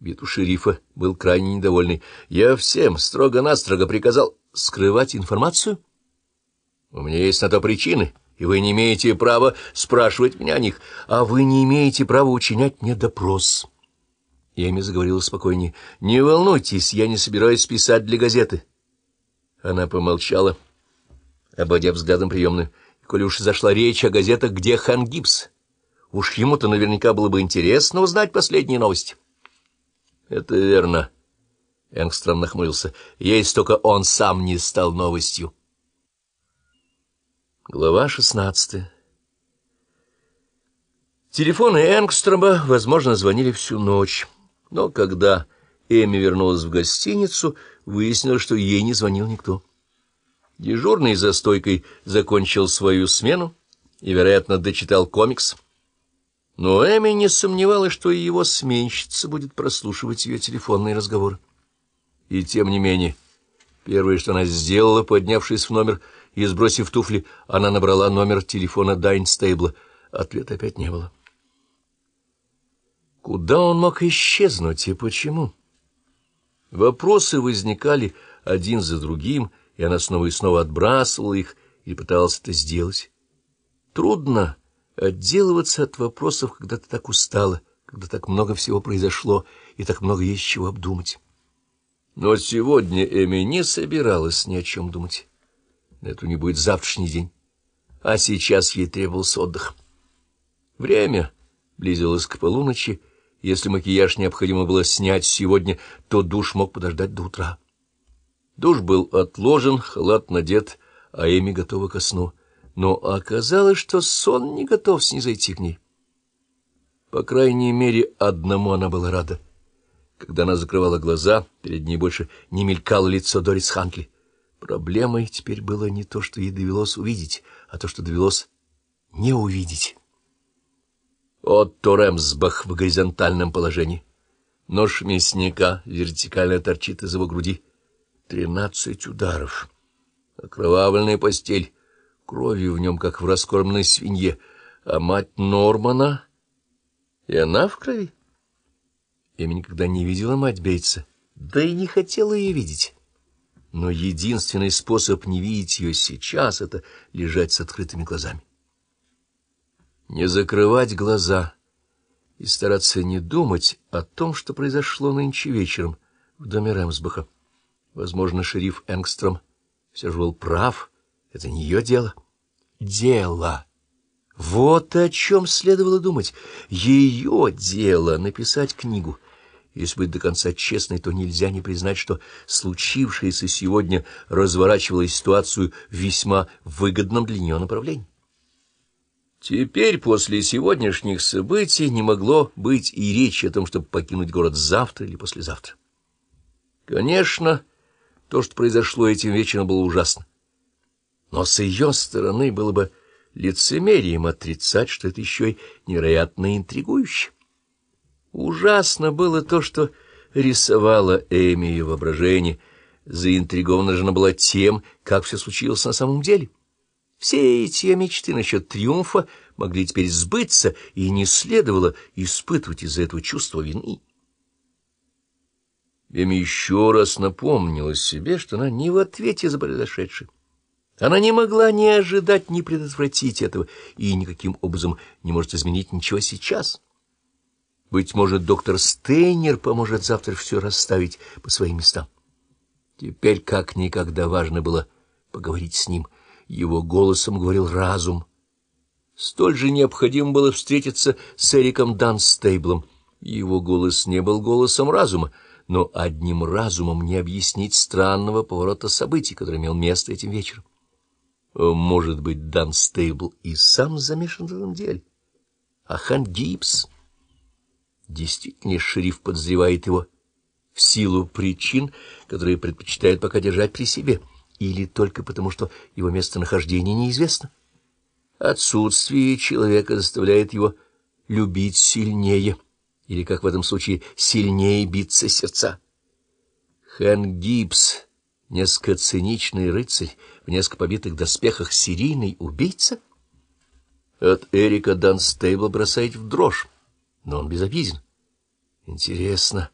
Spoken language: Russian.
Вид у шерифа был крайне недовольный. Я всем строго-настрого приказал скрывать информацию. У меня есть на то причины, и вы не имеете права спрашивать меня о них, а вы не имеете права учинять мне допрос. Эми заговорила спокойнее. — Не волнуйтесь, я не собираюсь писать для газеты. Она помолчала, обойдя взглядом приемную. Коли уж зашла речь о газетах, где Хан Гибс, уж ему-то наверняка было бы интересно узнать последние новости. — Это верно. Энгстром нахмурился. — Есть только он сам не стал новостью. Глава шестнадцатая Телефоны Энгстрома, возможно, звонили всю ночь. Но когда Эми вернулась в гостиницу, выяснилось, что ей не звонил никто. Дежурный за стойкой закончил свою смену и, вероятно, дочитал комикс. Но Эми не сомневалась, что и его сменщица будет прослушивать ее телефонные разговоры. И тем не менее, первое, что она сделала, поднявшись в номер и сбросив туфли, она набрала номер телефона Дайнстейбла. Ответа опять не было. Куда он мог исчезнуть и почему? Вопросы возникали один за другим, и она снова и снова отбрасывала их и пыталась это сделать. Трудно отделываться от вопросов, когда ты так устала, когда так много всего произошло и так много есть чего обдумать. Но сегодня Эми не собиралась ни о чем думать. Это не будет завтрашний день, а сейчас ей требовался отдых. Время близилось к полуночи, если макияж необходимо было снять сегодня, то душ мог подождать до утра. Душ был отложен, халат надет, а Эми готова ко сну. Но оказалось, что сон не готов снизойти к ней. По крайней мере, одному она была рада. Когда она закрывала глаза, перед ней больше не мелькало лицо Дорис Хантли. Проблемой теперь было не то, что ей довелось увидеть, а то, что довелось не увидеть. Отто Рэмсбах в горизонтальном положении. Нож мясника вертикально торчит из его груди. Тринадцать ударов. Окровавленная постель. Крови в нем, как в раскормленной свинье. А мать Нормана... И она в крови. Я никогда не видела мать Бейтса, да и не хотела ее видеть. Но единственный способ не видеть ее сейчас — это лежать с открытыми глазами не закрывать глаза и стараться не думать о том, что произошло нынче вечером в доме Рэмсбаха. Возможно, шериф Энгстром все же был прав, это не ее дело. Дело! Вот о чем следовало думать. Ее дело — написать книгу. Если быть до конца честной, то нельзя не признать, что случившееся сегодня разворачивало ситуацию в весьма выгодном для нее направлении. Теперь, после сегодняшних событий, не могло быть и речи о том, чтобы покинуть город завтра или послезавтра. Конечно, то, что произошло этим вечером, было ужасно. Но с ее стороны было бы лицемерием отрицать, что это еще и невероятно интригующе. Ужасно было то, что рисовала Эми ее воображение. Заинтригована же она была тем, как все случилось на самом деле. Все эти мечты насчет триумфа могли теперь сбыться, и не следовало испытывать из-за этого чувство вины. Эми еще раз напомнила себе, что она не в ответе за произошедшее. Она не могла ни ожидать, ни предотвратить этого, и никаким образом не может изменить ничего сейчас. Быть может, доктор Стейнер поможет завтра все расставить по своим местам. Теперь как никогда важно было поговорить с ним — его голосом говорил разум. Столь же необходимо было встретиться с Эриком Данстейблом. Его голос не был голосом разума, но одним разумом не объяснить странного поворота событий, который имел место этим вечером. Может быть, Данстейбл и сам замешан в этом деле. А Хан Гибс... Действительно, шериф подозревает его в силу причин, которые предпочитает пока держать при себе — или только потому, что его местонахождение неизвестно. Отсутствие человека заставляет его любить сильнее, или, как в этом случае, сильнее биться сердца. Хэн Гибс, несколько циничный рыцарь, в несколько побитых доспехах серийный убийца? От Эрика Данстейбла бросает в дрожь, но он безобиден. Интересно,